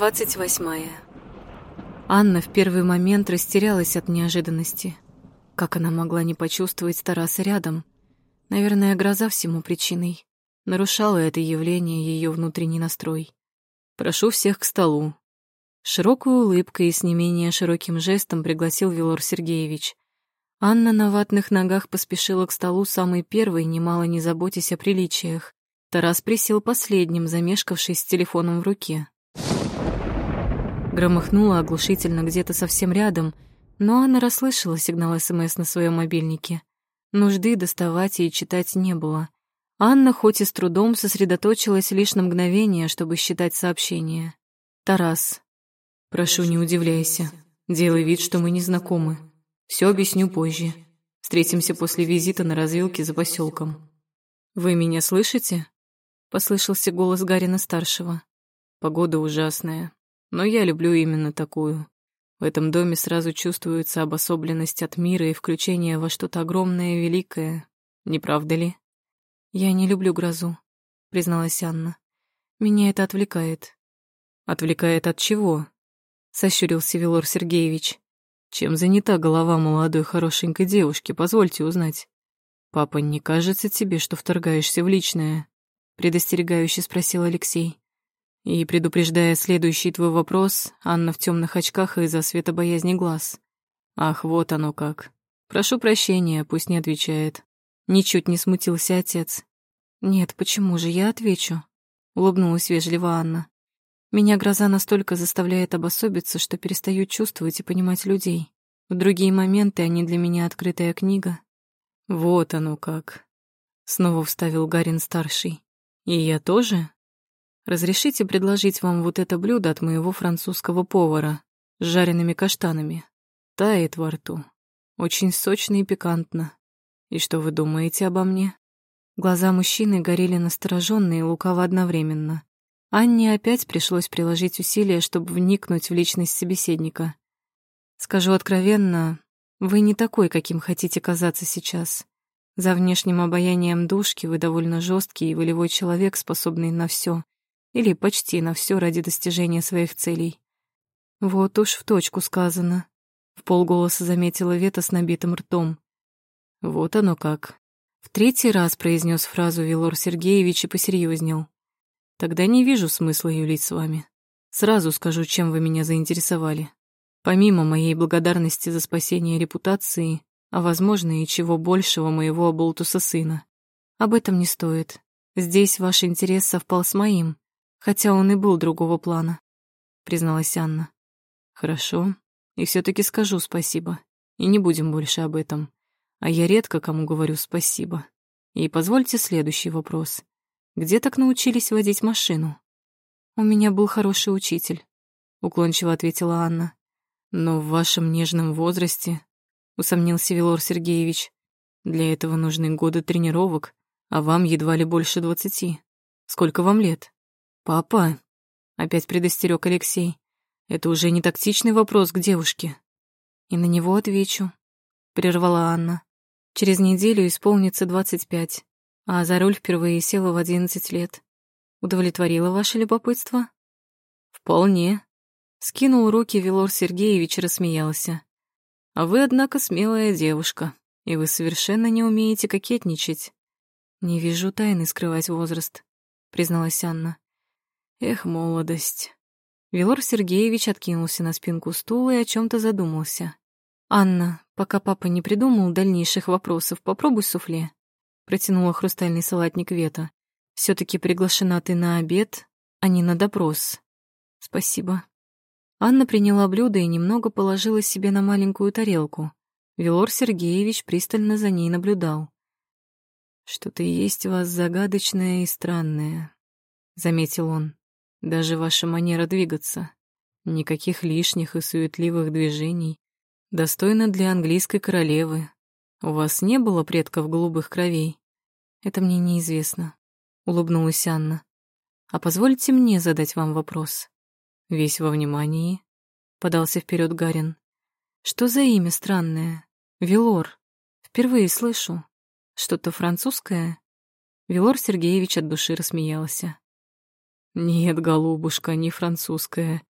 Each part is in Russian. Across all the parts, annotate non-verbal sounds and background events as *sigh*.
Двадцать восьмая. Анна в первый момент растерялась от неожиданности. Как она могла не почувствовать Тараса рядом? Наверное, гроза всему причиной. Нарушало это явление ее внутренний настрой. «Прошу всех к столу». Широкой улыбкой и с не менее широким жестом пригласил Вилор Сергеевич. Анна на ватных ногах поспешила к столу самой первой, немало не заботясь о приличиях. Тарас присел последним, замешкавшись с телефоном в руке. Громыхнуло оглушительно где-то совсем рядом, но она расслышала сигнал СМС на своем мобильнике. Нужды доставать и читать не было. Анна хоть и с трудом сосредоточилась лишь на мгновение, чтобы считать сообщение. «Тарас, прошу, не удивляйся. Делай вид, что мы не знакомы. Все объясню позже. Встретимся после визита на развилке за поселком. «Вы меня слышите?» — послышался голос Гарина-старшего. «Погода ужасная. Но я люблю именно такую. В этом доме сразу чувствуется обособленность от мира и включение во что-то огромное и великое. Не правда ли? Я не люблю грозу, призналась Анна. Меня это отвлекает. Отвлекает от чего? Сощурился Вилор Сергеевич. Чем занята голова молодой хорошенькой девушки, позвольте узнать. Папа, не кажется тебе, что вторгаешься в личное? Предостерегающе спросил Алексей. И, предупреждая следующий твой вопрос, Анна в темных очках из-за светобоязни глаз. Ах, вот оно как. Прошу прощения, пусть не отвечает. Ничуть не смутился отец. Нет, почему же, я отвечу. Улыбнулась вежливо Анна. Меня гроза настолько заставляет обособиться, что перестаю чувствовать и понимать людей. В другие моменты они для меня открытая книга. Вот оно как. Снова вставил Гарин-старший. И я тоже? Разрешите предложить вам вот это блюдо от моего французского повара с жареными каштанами. Тает во рту. Очень сочно и пикантно. И что вы думаете обо мне? Глаза мужчины горели настороженно и лукаво одновременно. Анне опять пришлось приложить усилия, чтобы вникнуть в личность собеседника. Скажу откровенно, вы не такой, каким хотите казаться сейчас. За внешним обаянием душки вы довольно жесткий и волевой человек, способный на все или почти на все ради достижения своих целей. Вот уж в точку сказано. В полголоса заметила Вета с набитым ртом. Вот оно как. В третий раз произнес фразу Вилор Сергеевич и посерьезнел. Тогда не вижу смысла юлить с вами. Сразу скажу, чем вы меня заинтересовали. Помимо моей благодарности за спасение репутации, а, возможно, и чего большего моего оболтуса сына. Об этом не стоит. Здесь ваш интерес совпал с моим, хотя он и был другого плана», — призналась Анна. «Хорошо, и все таки скажу спасибо, и не будем больше об этом. А я редко кому говорю спасибо. И позвольте следующий вопрос. Где так научились водить машину?» «У меня был хороший учитель», — уклончиво ответила Анна. «Но в вашем нежном возрасте», — усомнился Вилор Сергеевич, «для этого нужны годы тренировок, а вам едва ли больше двадцати. Сколько вам лет?» «Папа», — опять предостерег Алексей, — «это уже не тактичный вопрос к девушке». «И на него отвечу», — прервала Анна. «Через неделю исполнится двадцать пять, а за руль впервые села в одиннадцать лет. Удовлетворило ваше любопытство?» «Вполне», — скинул руки Велор Сергеевич и рассмеялся. «А вы, однако, смелая девушка, и вы совершенно не умеете кокетничать». «Не вижу тайны скрывать возраст», — призналась Анна. Эх, молодость. Велор Сергеевич откинулся на спинку стула и о чем то задумался. «Анна, пока папа не придумал дальнейших вопросов, попробуй суфле», — протянула хрустальный салатник Вета. все таки приглашена ты на обед, а не на допрос». «Спасибо». Анна приняла блюдо и немного положила себе на маленькую тарелку. Велор Сергеевич пристально за ней наблюдал. «Что-то есть у вас загадочное и странное», — заметил он. Даже ваша манера двигаться. Никаких лишних и суетливых движений. Достойно для английской королевы. У вас не было предков голубых кровей? Это мне неизвестно, улыбнулась Анна. А позвольте мне задать вам вопрос. Весь во внимании, подался вперед Гарин. Что за имя странное? Велор. Впервые слышу. Что-то французское? Велор Сергеевич от души рассмеялся. «Нет, голубушка, не французская.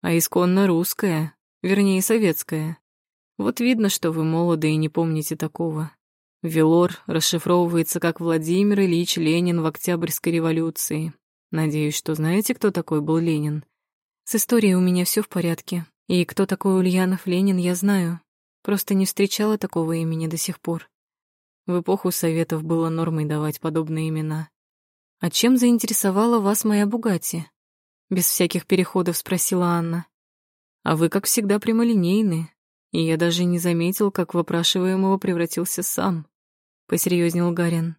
а исконно русская, вернее, советская. Вот видно, что вы молоды и не помните такого. Велор расшифровывается как Владимир Ильич Ленин в Октябрьской революции. Надеюсь, что знаете, кто такой был Ленин? С историей у меня все в порядке. И кто такой Ульянов Ленин, я знаю. Просто не встречала такого имени до сих пор. В эпоху Советов было нормой давать подобные имена. «А чем заинтересовала вас моя Бугати?» Без всяких переходов спросила Анна. «А вы, как всегда, прямолинейны, и я даже не заметил, как вопрашиваемого превратился сам», — посерьезнел Гарин.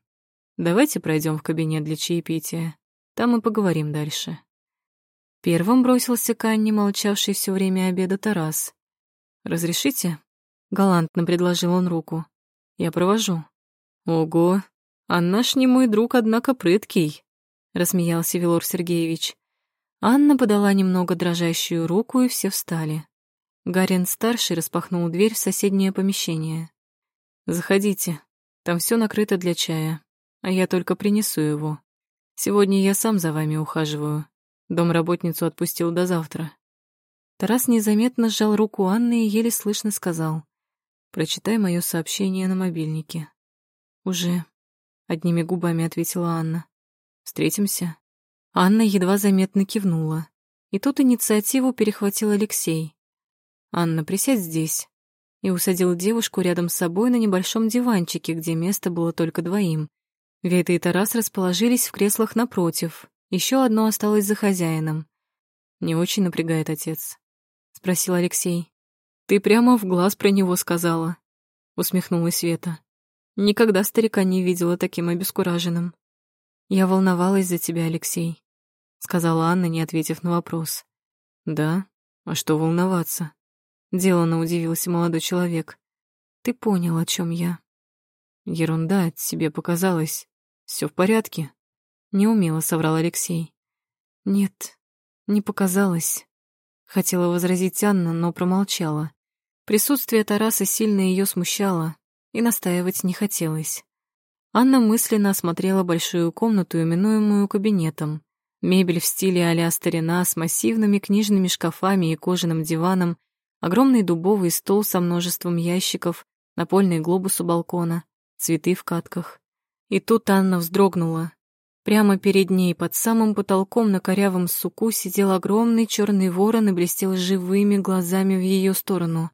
«Давайте пройдем в кабинет для чаепития, там и поговорим дальше». Первым бросился к Анне, молчавший все время обеда Тарас. «Разрешите?» — галантно предложил он руку. «Я провожу». «Ого, а наш не мой друг, однако, прыткий», — рассмеялся Велор Сергеевич. Анна подала немного дрожащую руку, и все встали. Гарин-старший распахнул дверь в соседнее помещение. «Заходите, там все накрыто для чая, а я только принесу его. Сегодня я сам за вами ухаживаю. Домработницу отпустил до завтра». Тарас незаметно сжал руку Анны и еле слышно сказал. «Прочитай мое сообщение на мобильнике». «Уже», — одними губами ответила Анна. «Встретимся?» Анна едва заметно кивнула. И тут инициативу перехватил Алексей. «Анна, присядь здесь». И усадил девушку рядом с собой на небольшом диванчике, где место было только двоим. Вета и Тарас расположились в креслах напротив. Еще одно осталось за хозяином. «Не очень напрягает отец», — спросил Алексей. «Ты прямо в глаз про него сказала», — усмехнулась Вета. «Никогда старика не видела таким обескураженным». «Я волновалась за тебя, Алексей», — сказала Анна, не ответив на вопрос. «Да? А что волноваться?» Делано удивился молодой человек. «Ты понял, о чем я». «Ерунда, тебе показалось. Все в порядке?» Неумело соврал Алексей. «Нет, не показалось». Хотела возразить Анна, но промолчала. Присутствие Тараса сильно ее смущало, и настаивать не хотелось. Анна мысленно осмотрела большую комнату, именуемую кабинетом. Мебель в стиле а старина с массивными книжными шкафами и кожаным диваном, огромный дубовый стол со множеством ящиков, напольный глобус у балкона, цветы в катках. И тут Анна вздрогнула. Прямо перед ней, под самым потолком на корявом суку, сидел огромный черный ворон и блестел живыми глазами в ее сторону.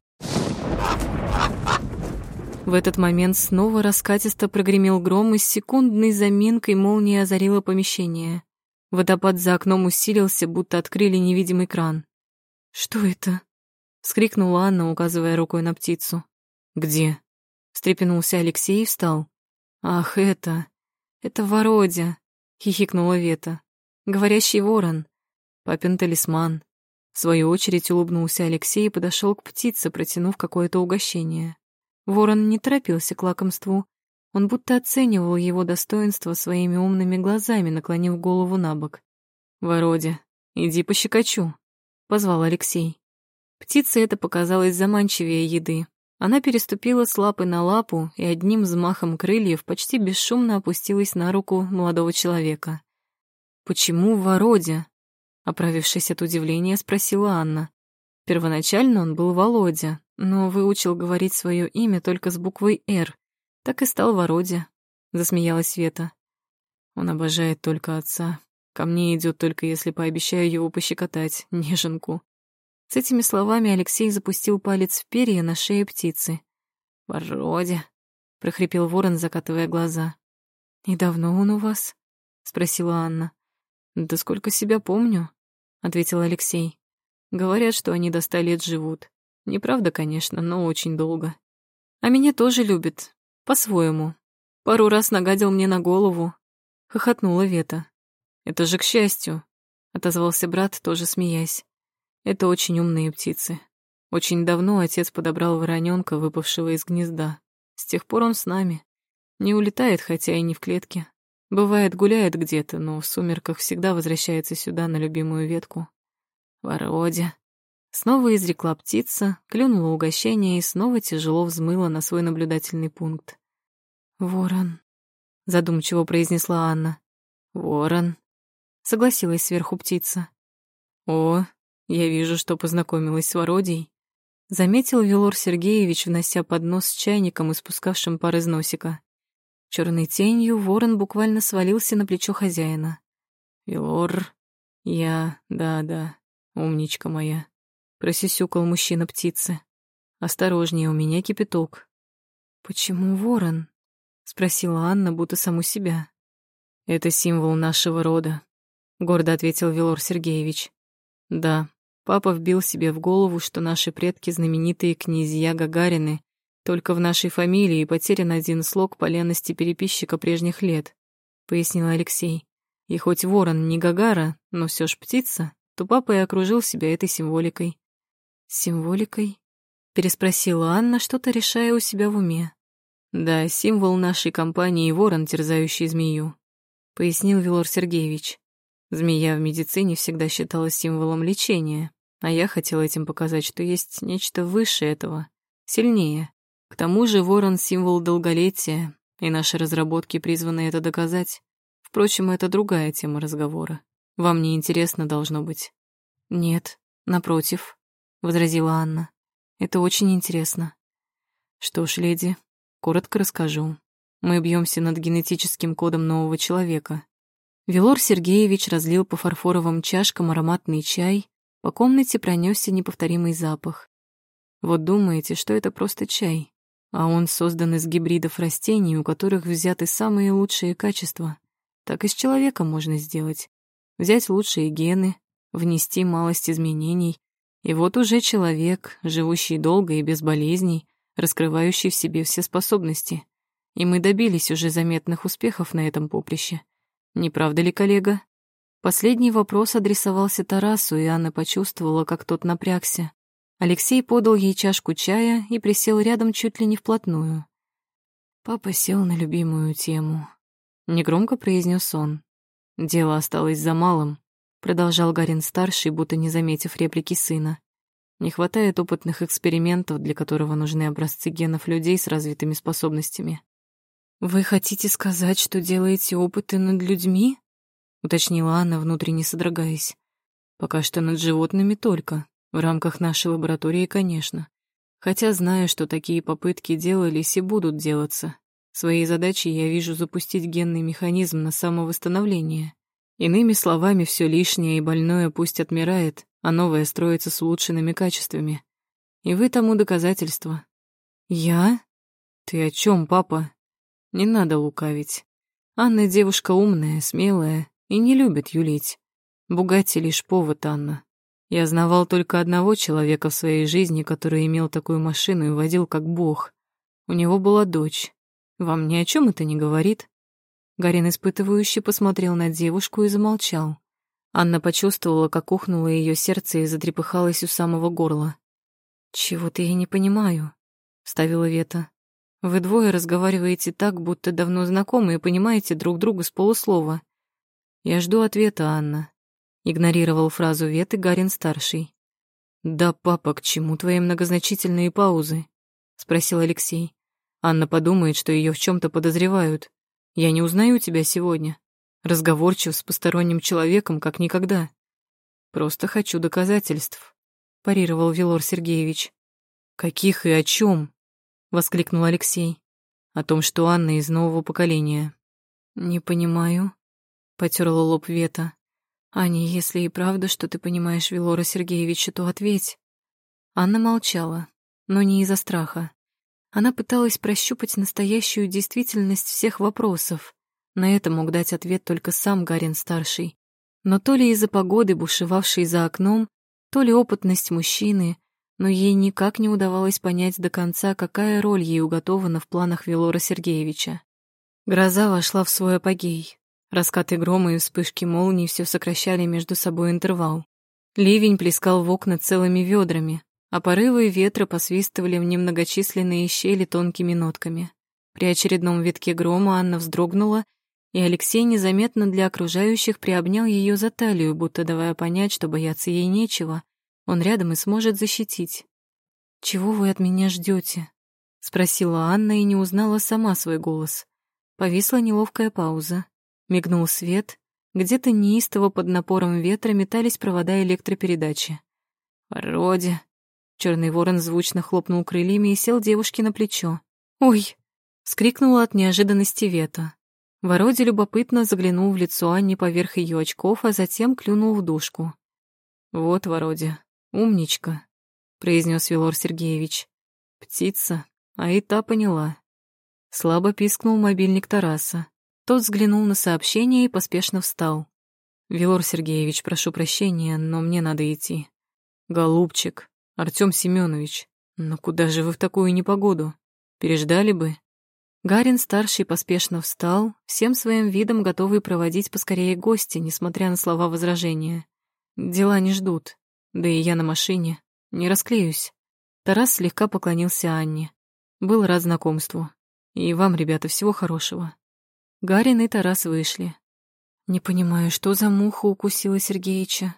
В этот момент снова раскатисто прогремел гром, и с секундной заминкой молния озарила помещение. Водопад за окном усилился, будто открыли невидимый кран. «Что это?» — вскрикнула Анна, указывая рукой на птицу. «Где?» — встрепенулся Алексей и встал. «Ах, это... это Вородя!» — хихикнула Вета. «Говорящий ворон. Папин талисман». В свою очередь улыбнулся Алексей и подошел к птице, протянув какое-то угощение. Ворон не торопился к лакомству. Он будто оценивал его достоинство своими умными глазами, наклонив голову на бок. «Вородя, иди пощекочу», — позвал Алексей. Птице это показалось заманчивее еды. Она переступила с лапы на лапу и одним взмахом крыльев почти бесшумно опустилась на руку молодого человека. «Почему Вородя?» — оправившись от удивления, спросила Анна. Первоначально он был Володя, но выучил говорить свое имя только с буквой «Р». Так и стал Вородя, — засмеялась Света. Он обожает только отца. Ко мне идет только если пообещаю его пощекотать, *laughs* неженку. С этими словами Алексей запустил палец в перья на шее птицы. «Вородя», — прохрипел ворон, закатывая глаза. «И давно он у вас?» — спросила Анна. «Да сколько себя помню», — ответил Алексей. «Говорят, что они до ста лет живут. Неправда, конечно, но очень долго. А меня тоже любит. По-своему. Пару раз нагадил мне на голову. Хохотнула Вета. Это же к счастью, отозвался брат, тоже смеясь. Это очень умные птицы. Очень давно отец подобрал вороненка, выпавшего из гнезда. С тех пор он с нами. Не улетает, хотя и не в клетке. Бывает, гуляет где-то, но в сумерках всегда возвращается сюда на любимую ветку. Вородя, Снова изрекла птица, клюнула угощение и снова тяжело взмыла на свой наблюдательный пункт. «Ворон», — задумчиво произнесла Анна. «Ворон», — согласилась сверху птица. «О, Я вижу, что познакомилась с Вородей. Заметил Велор Сергеевич, внося поднос с чайником и спускавшим пар из носика. Черной тенью ворон буквально свалился на плечо хозяина. «Велор, я... да-да, умничка моя», — просисюкал мужчина птицы. «Осторожнее, у меня кипяток». «Почему ворон?» — спросила Анна, будто саму себя. «Это символ нашего рода», — гордо ответил Велор Сергеевич. «Да, папа вбил себе в голову, что наши предки знаменитые князья Гагарины, только в нашей фамилии потерян один слог полянности переписчика прежних лет», — пояснил Алексей. «И хоть ворон не Гагара, но все ж птица, то папа и окружил себя этой символикой». «Символикой?» — переспросила Анна, что-то решая у себя в уме. «Да, символ нашей компании — ворон, терзающий змею пояснил Вилор Сергеевич. Змея в медицине всегда считалась символом лечения, а я хотел этим показать, что есть нечто выше этого, сильнее. К тому же ворон — символ долголетия, и наши разработки призваны это доказать. Впрочем, это другая тема разговора. Вам не интересно должно быть. Нет, напротив, — возразила Анна. Это очень интересно. Что ж, леди, коротко расскажу. Мы бьемся над генетическим кодом нового человека. Велор Сергеевич разлил по фарфоровым чашкам ароматный чай, по комнате пронесся неповторимый запах. Вот думаете, что это просто чай, а он создан из гибридов растений, у которых взяты самые лучшие качества. Так и с человеком можно сделать. Взять лучшие гены, внести малость изменений, и вот уже человек, живущий долго и без болезней, раскрывающий в себе все способности — и мы добились уже заметных успехов на этом поприще. Не правда ли, коллега? Последний вопрос адресовался Тарасу, и Анна почувствовала, как тот напрягся. Алексей подал ей чашку чая и присел рядом чуть ли не вплотную. Папа сел на любимую тему. Негромко произнес он. «Дело осталось за малым», — продолжал Гарин-старший, будто не заметив реплики сына. «Не хватает опытных экспериментов, для которого нужны образцы генов людей с развитыми способностями. «Вы хотите сказать, что делаете опыты над людьми?» — уточнила Анна, внутренне содрогаясь. «Пока что над животными только, в рамках нашей лаборатории, конечно. Хотя знаю, что такие попытки делались и будут делаться. Своей задачей я вижу запустить генный механизм на самовосстановление. Иными словами, все лишнее и больное пусть отмирает, а новое строится с улучшенными качествами. И вы тому доказательство». «Я? Ты о чем, папа?» Не надо лукавить. Анна девушка умная, смелая и не любит юлить. Бугатти лишь повод, Анна. Я знавал только одного человека в своей жизни, который имел такую машину и водил как бог. У него была дочь. Вам ни о чем это не говорит?» Гарин испытывающе посмотрел на девушку и замолчал. Анна почувствовала, как ухнуло ее сердце и затрепыхалось у самого горла. «Чего-то я не понимаю», — вставила Вета. Вы двое разговариваете так, будто давно знакомы и понимаете друг друга с полуслова. Я жду ответа, Анна. Игнорировал фразу Веты Гарин-старший. «Да, папа, к чему твои многозначительные паузы?» — спросил Алексей. «Анна подумает, что ее в чем то подозревают. Я не узнаю тебя сегодня. Разговорчив с посторонним человеком, как никогда. Просто хочу доказательств», — парировал Вилор Сергеевич. «Каких и о чем? — воскликнул Алексей. «О том, что Анна из нового поколения». «Не понимаю», — потерла лоб Вета. «Аня, если и правда, что ты понимаешь Вилора Сергеевича, то ответь». Анна молчала, но не из-за страха. Она пыталась прощупать настоящую действительность всех вопросов. На это мог дать ответ только сам Гарин-старший. Но то ли из-за погоды, бушевавшей за окном, то ли опытность мужчины, но ей никак не удавалось понять до конца, какая роль ей уготована в планах Велора Сергеевича. Гроза вошла в свой апогей. Раскаты грома и вспышки молний все сокращали между собой интервал. Ливень плескал в окна целыми ведрами, а порывы ветра посвистывали в немногочисленные щели тонкими нотками. При очередном витке грома Анна вздрогнула, и Алексей незаметно для окружающих приобнял ее за талию, будто давая понять, что бояться ей нечего — он рядом и сможет защитить. «Чего вы от меня ждете? спросила Анна и не узнала сама свой голос. Повисла неловкая пауза. Мигнул свет. Где-то неистово под напором ветра метались провода электропередачи. «Вроде...» Черный ворон звучно хлопнул крыльями и сел девушке на плечо. «Ой!» — скрикнула от неожиданности Вета. Вороде любопытно заглянул в лицо Анни поверх ее очков, а затем клюнул в душку. «Вот, Вородя, умничка», — произнес Вилор Сергеевич. «Птица, а и та поняла». Слабо пискнул мобильник Тараса. Тот взглянул на сообщение и поспешно встал. «Вилор Сергеевич, прошу прощения, но мне надо идти». «Голубчик, Артём Семёнович, но куда же вы в такую непогоду? Переждали бы?» Гарин-старший поспешно встал, всем своим видом готовый проводить поскорее гостя, несмотря на слова возражения. «Дела не ждут, да и я на машине, не расклеюсь». Тарас слегка поклонился Анне. Был рад знакомству. И вам, ребята, всего хорошего. Гарин и Тарас вышли. Не понимаю, что за муха укусила Сергеича.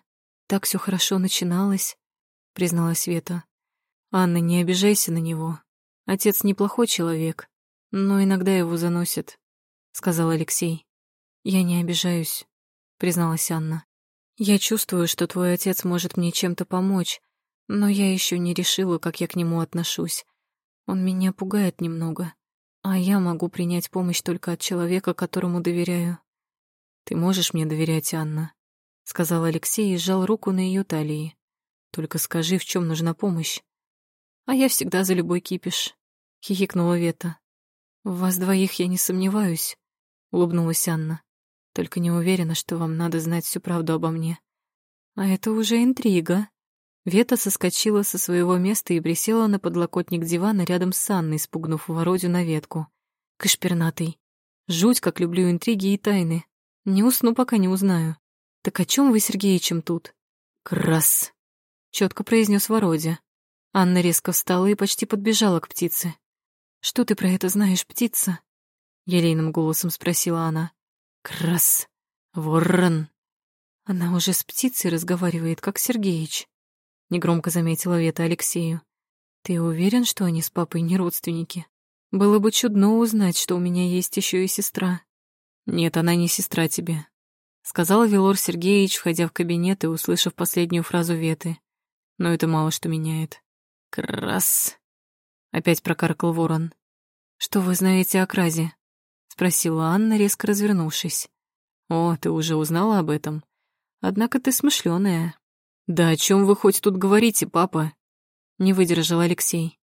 Так все хорошо начиналось, призналась Света. Анна, не обижайся на него. Отец неплохой человек, но иногда его заносит, сказал Алексей. Я не обижаюсь, призналась Анна. Я чувствую, что твой отец может мне чем-то помочь, но я еще не решила, как я к нему отношусь. Он меня пугает немного, а я могу принять помощь только от человека, которому доверяю. Ты можешь мне доверять, Анна, сказал Алексей и сжал руку на ее талии. Только скажи, в чем нужна помощь. А я всегда за любой кипиш, хихикнула Вета. «В вас двоих я не сомневаюсь», — улыбнулась Анна. «Только не уверена, что вам надо знать всю правду обо мне». «А это уже интрига». Вета соскочила со своего места и присела на подлокотник дивана рядом с Анной, спугнув Вородю на ветку. «Кашпернатый. Жуть, как люблю интриги и тайны. Не усну, пока не узнаю. Так о чем вы, Сергеичем, тут?» «Крас!» — четко произнес Вородя. Анна резко встала и почти подбежала к птице. «Что ты про это знаешь, птица?» — елейным голосом спросила она. «Крас! Ворон!» Она уже с птицей разговаривает, как Сергеич. Негромко заметила Вета Алексею. «Ты уверен, что они с папой не родственники? Было бы чудно узнать, что у меня есть еще и сестра». «Нет, она не сестра тебе», — сказал Велор Сергеевич, входя в кабинет и услышав последнюю фразу Веты. «Но это мало что меняет». «Крас!» Опять прокаркал ворон. «Что вы знаете о кразе?» — спросила Анна, резко развернувшись. «О, ты уже узнала об этом? Однако ты смышленая». «Да о чем вы хоть тут говорите, папа?» — не выдержал Алексей.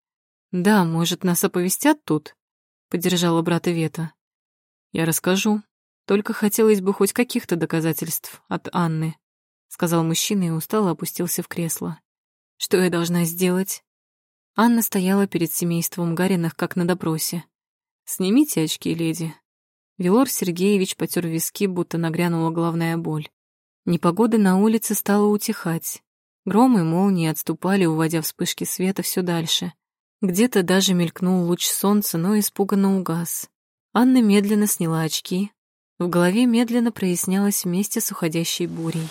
«Да, может, нас оповестят тут?» — поддержала брата Вета. «Я расскажу. Только хотелось бы хоть каких-то доказательств от Анны», — сказал мужчина и устало опустился в кресло. «Что я должна сделать?» Анна стояла перед семейством Гариных, как на допросе. «Снимите очки, леди». Велор Сергеевич потер виски, будто нагрянула главная боль. Непогода на улице стала утихать. Громы и молнии отступали, уводя вспышки света все дальше. Где-то даже мелькнул луч солнца, но испуганно угас. Анна медленно сняла очки. В голове медленно прояснялось вместе с уходящей бурей.